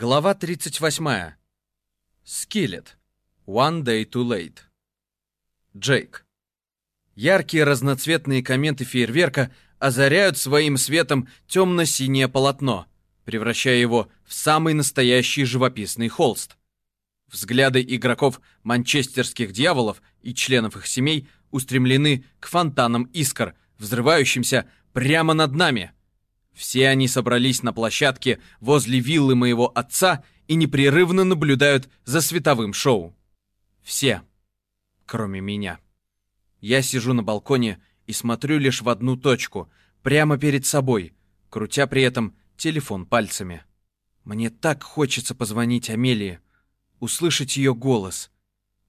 Глава 38. Скиллет. One day too late. Джейк. Яркие разноцветные кометы фейерверка озаряют своим светом темно-синее полотно, превращая его в самый настоящий живописный холст. Взгляды игроков манчестерских дьяволов и членов их семей устремлены к фонтанам искр, взрывающимся прямо над нами – все они собрались на площадке возле виллы моего отца и непрерывно наблюдают за световым шоу. Все, кроме меня. Я сижу на балконе и смотрю лишь в одну точку, прямо перед собой, крутя при этом телефон пальцами. Мне так хочется позвонить Амелии, услышать ее голос.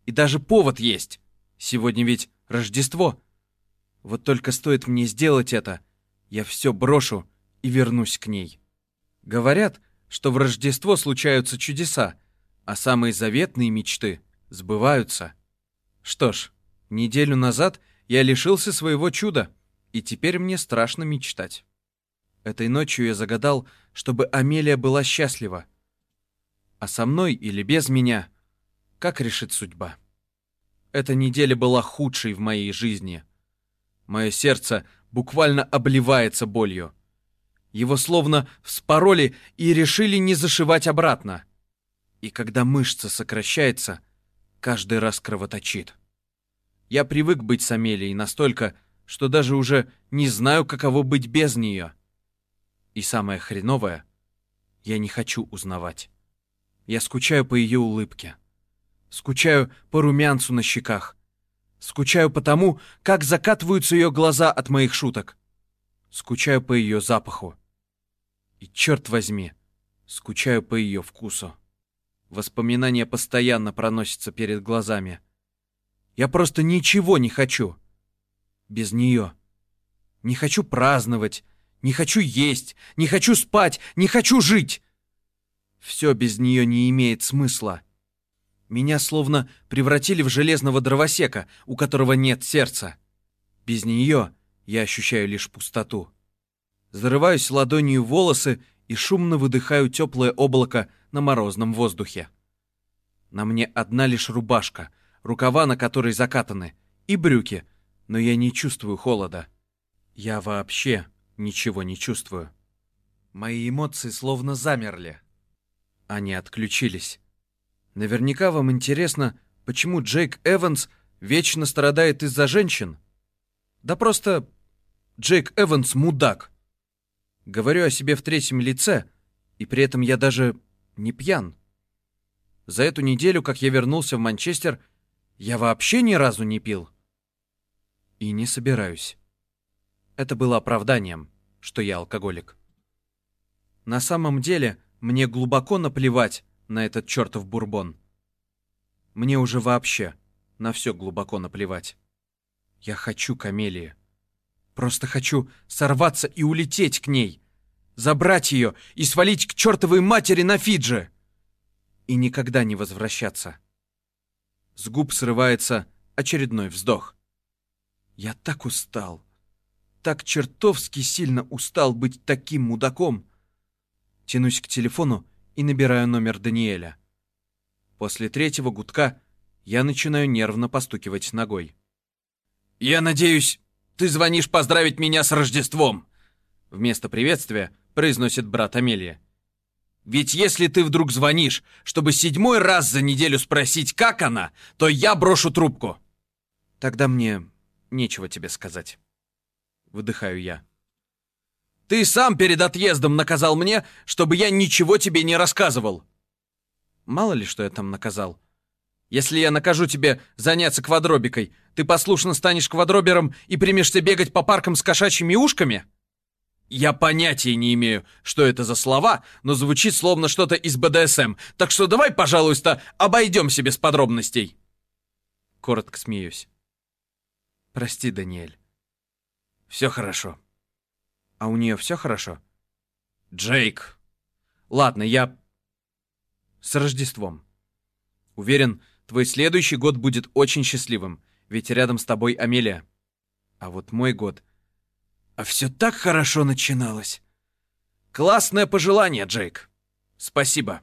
И даже повод есть. Сегодня ведь Рождество. Вот только стоит мне сделать это, я все брошу и вернусь к ней. Говорят, что в Рождество случаются чудеса, а самые заветные мечты сбываются. Что ж, неделю назад я лишился своего чуда, и теперь мне страшно мечтать. Этой ночью я загадал, чтобы Амелия была счастлива. А со мной или без меня, как решит судьба. Эта неделя была худшей в моей жизни. Мое сердце буквально обливается болью. Его словно вспороли и решили не зашивать обратно. И когда мышца сокращается, каждый раз кровоточит. Я привык быть с Амелией настолько, что даже уже не знаю, каково быть без нее. И самое хреновое, я не хочу узнавать. Я скучаю по ее улыбке. Скучаю по румянцу на щеках. Скучаю по тому, как закатываются ее глаза от моих шуток. Скучаю по ее запаху. И черт возьми, скучаю по ее вкусу. Воспоминания постоянно проносятся перед глазами. Я просто ничего не хочу. Без нее. Не хочу праздновать, не хочу есть, не хочу спать, не хочу жить. Все без нее не имеет смысла. Меня словно превратили в железного дровосека, у которого нет сердца. Без нее я ощущаю лишь пустоту зарываюсь ладонью в волосы и шумно выдыхаю теплое облако на морозном воздухе. На мне одна лишь рубашка, рукава на которой закатаны, и брюки, но я не чувствую холода. Я вообще ничего не чувствую. Мои эмоции словно замерли. Они отключились. Наверняка вам интересно, почему Джейк Эванс вечно страдает из-за женщин? Да просто Джейк Эванс мудак. Говорю о себе в третьем лице, и при этом я даже не пьян. За эту неделю, как я вернулся в Манчестер, я вообще ни разу не пил. И не собираюсь. Это было оправданием, что я алкоголик. На самом деле, мне глубоко наплевать на этот чертов бурбон. Мне уже вообще на все глубоко наплевать. Я хочу камелии. Просто хочу сорваться и улететь к ней, забрать ее и свалить к чертовой матери на Фиджи. И никогда не возвращаться. С губ срывается очередной вздох. Я так устал. Так чертовски сильно устал быть таким мудаком. Тянусь к телефону и набираю номер Даниэля. После третьего гудка я начинаю нервно постукивать ногой. «Я надеюсь, ты звонишь поздравить меня с Рождеством!» Вместо приветствия произносит брат Амелия. «Ведь если ты вдруг звонишь, чтобы седьмой раз за неделю спросить, как она, то я брошу трубку!» «Тогда мне нечего тебе сказать». Выдыхаю я. «Ты сам перед отъездом наказал мне, чтобы я ничего тебе не рассказывал!» «Мало ли, что я там наказал. Если я накажу тебе заняться квадробикой, ты послушно станешь квадробером и примешься бегать по паркам с кошачьими ушками? Я понятия не имею, что это за слова, но звучит словно что-то из БДСМ, так что давай, пожалуйста, обойдемся без подробностей. Коротко смеюсь. Прости, Даниэль. Все хорошо. А у нее все хорошо? Джейк. Ладно, я... С Рождеством. Уверен, Твой следующий год будет очень счастливым, ведь рядом с тобой Амелия. А вот мой год... А все так хорошо начиналось. Классное пожелание, Джейк. Спасибо.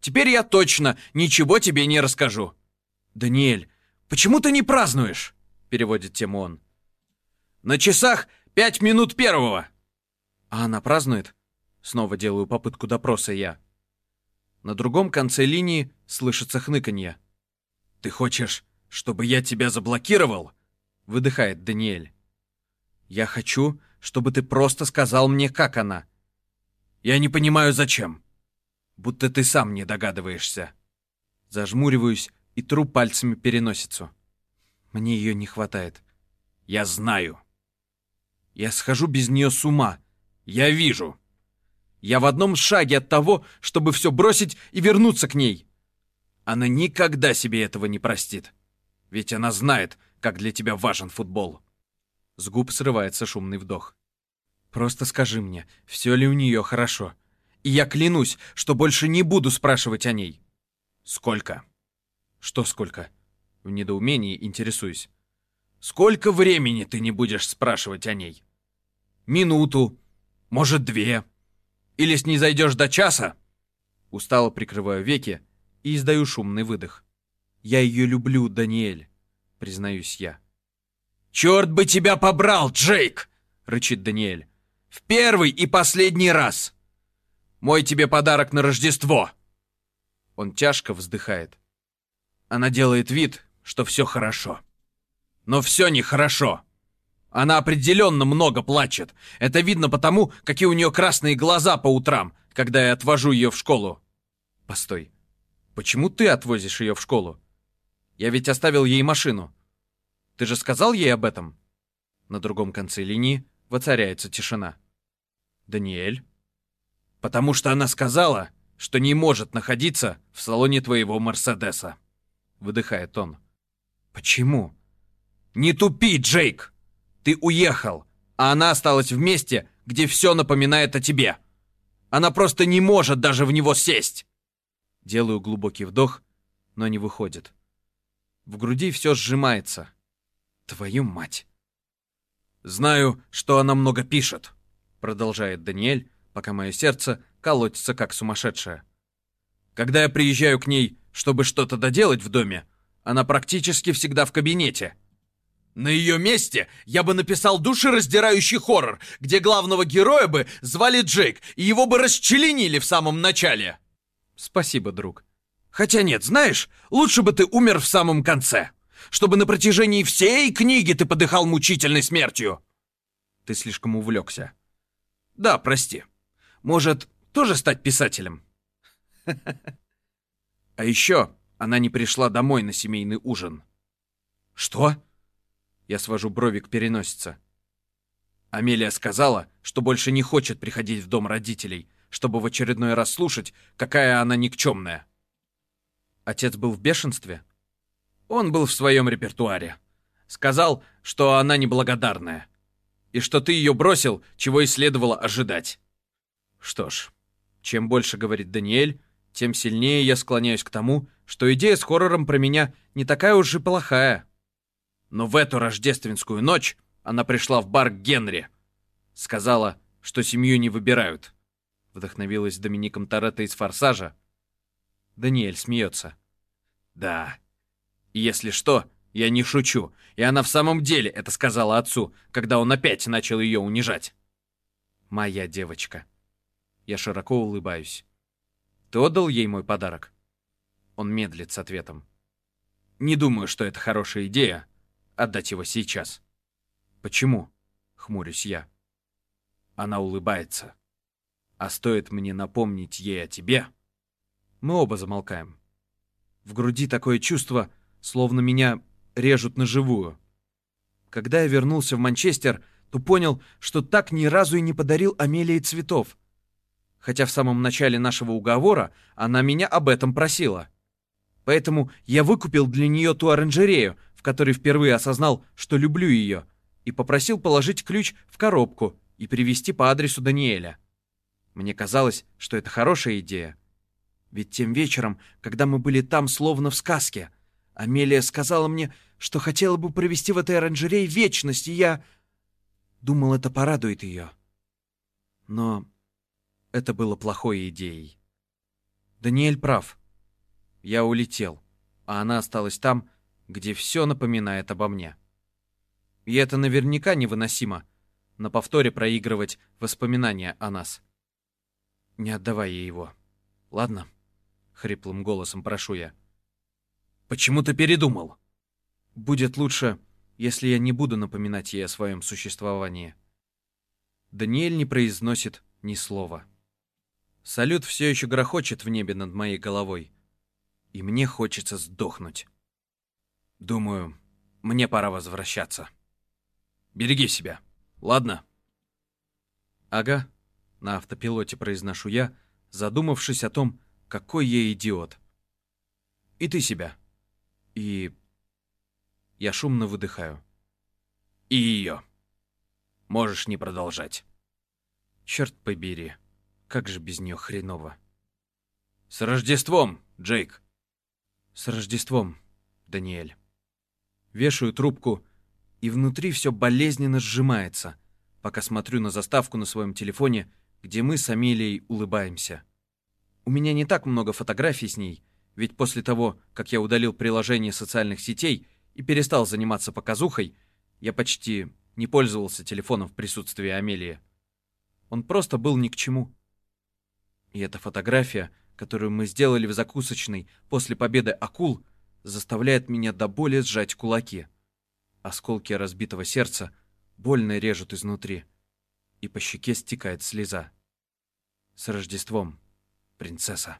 Теперь я точно ничего тебе не расскажу. Даниэль, почему ты не празднуешь? Переводит тему он. На часах пять минут первого. А она празднует? Снова делаю попытку допроса я. На другом конце линии слышится хныканье. «Ты хочешь, чтобы я тебя заблокировал?» Выдыхает Даниэль. «Я хочу, чтобы ты просто сказал мне, как она». «Я не понимаю, зачем. Будто ты сам не догадываешься». Зажмуриваюсь и тру пальцами переносицу. Мне ее не хватает. «Я знаю. Я схожу без нее с ума. Я вижу». Я в одном шаге от того, чтобы все бросить и вернуться к ней. Она никогда себе этого не простит. Ведь она знает, как для тебя важен футбол. С губ срывается шумный вдох. Просто скажи мне, все ли у нее хорошо. И я клянусь, что больше не буду спрашивать о ней. Сколько? Что сколько? В недоумении интересуюсь. Сколько времени ты не будешь спрашивать о ней? Минуту, может, две. Или снизойдешь до часа?» Устало прикрываю веки и издаю шумный выдох. «Я ее люблю, Даниэль», — признаюсь я. «Черт бы тебя побрал, Джейк!» — рычит Даниэль. «В первый и последний раз! Мой тебе подарок на Рождество!» Он тяжко вздыхает. Она делает вид, что все хорошо. Но все нехорошо. Она определенно много плачет. Это видно потому, какие у нее красные глаза по утрам, когда я отвожу ее в школу. Постой. Почему ты отвозишь ее в школу? Я ведь оставил ей машину. Ты же сказал ей об этом? На другом конце линии воцаряется тишина. Даниэль? Потому что она сказала, что не может находиться в салоне твоего Мерседеса. Выдыхает он. Почему? Не тупи, Джейк! Ты уехал, а она осталась в месте, где все напоминает о тебе. Она просто не может даже в него сесть. Делаю глубокий вдох, но не выходит. В груди все сжимается. Твою мать. Знаю, что она много пишет, продолжает Даниэль, пока мое сердце колотится как сумасшедшее. Когда я приезжаю к ней, чтобы что-то доделать в доме, она практически всегда в кабинете — на ее месте я бы написал душераздирающий хоррор, где главного героя бы звали Джейк, и его бы расчленили в самом начале. Спасибо, друг. Хотя нет, знаешь, лучше бы ты умер в самом конце, чтобы на протяжении всей книги ты подыхал мучительной смертью. Ты слишком увлекся. Да, прости. Может, тоже стать писателем? А еще она не пришла домой на семейный ужин. Что? Я свожу брови к переносице. Амелия сказала, что больше не хочет приходить в дом родителей, чтобы в очередной раз слушать, какая она никчемная. Отец был в бешенстве? Он был в своем репертуаре. Сказал, что она неблагодарная. И что ты ее бросил, чего и следовало ожидать. Что ж, чем больше говорит Даниэль, тем сильнее я склоняюсь к тому, что идея с хоррором про меня не такая уж и плохая. Но в эту рождественскую ночь она пришла в бар к Генри. Сказала, что семью не выбирают. Вдохновилась Домиником Торетто из «Форсажа». Даниэль смеется. Да. Если что, я не шучу. И она в самом деле это сказала отцу, когда он опять начал ее унижать. Моя девочка. Я широко улыбаюсь. Ты отдал ей мой подарок? Он медлит с ответом. Не думаю, что это хорошая идея, отдать его сейчас. Почему? Хмурюсь я. Она улыбается. А стоит мне напомнить ей о тебе... Мы оба замолкаем. В груди такое чувство, словно меня режут на живую. Когда я вернулся в Манчестер, то понял, что так ни разу и не подарил Амелии цветов. Хотя в самом начале нашего уговора она меня об этом просила. Поэтому я выкупил для нее ту оранжерею, в которой впервые осознал, что люблю ее, и попросил положить ключ в коробку и привезти по адресу Даниэля. Мне казалось, что это хорошая идея. Ведь тем вечером, когда мы были там словно в сказке, Амелия сказала мне, что хотела бы провести в этой оранжерее вечность, и я думал, это порадует ее. Но это было плохой идеей. Даниэль прав. Я улетел, а она осталась там, где все напоминает обо мне. И это наверняка невыносимо, на повторе проигрывать воспоминания о нас. Не отдавай ей его. Ладно? Хриплым голосом прошу я. Почему ты передумал? Будет лучше, если я не буду напоминать ей о своем существовании. Даниэль не произносит ни слова. Салют все еще грохочет в небе над моей головой. И мне хочется сдохнуть. Думаю, мне пора возвращаться. Береги себя, ладно? Ага, на автопилоте произношу я, задумавшись о том, какой я идиот. И ты себя. И... Я шумно выдыхаю. И ее. Можешь не продолжать. Черт побери, как же без нее хреново. С Рождеством, Джейк! С Рождеством, Даниэль. Вешаю трубку, и внутри все болезненно сжимается, пока смотрю на заставку на своем телефоне, где мы с Амелией улыбаемся. У меня не так много фотографий с ней, ведь после того, как я удалил приложение социальных сетей и перестал заниматься показухой, я почти не пользовался телефоном в присутствии Амелии. Он просто был ни к чему. И эта фотография, которую мы сделали в закусочной после победы акул, заставляет меня до боли сжать кулаки. Осколки разбитого сердца больно режут изнутри, и по щеке стекает слеза. С Рождеством, принцесса.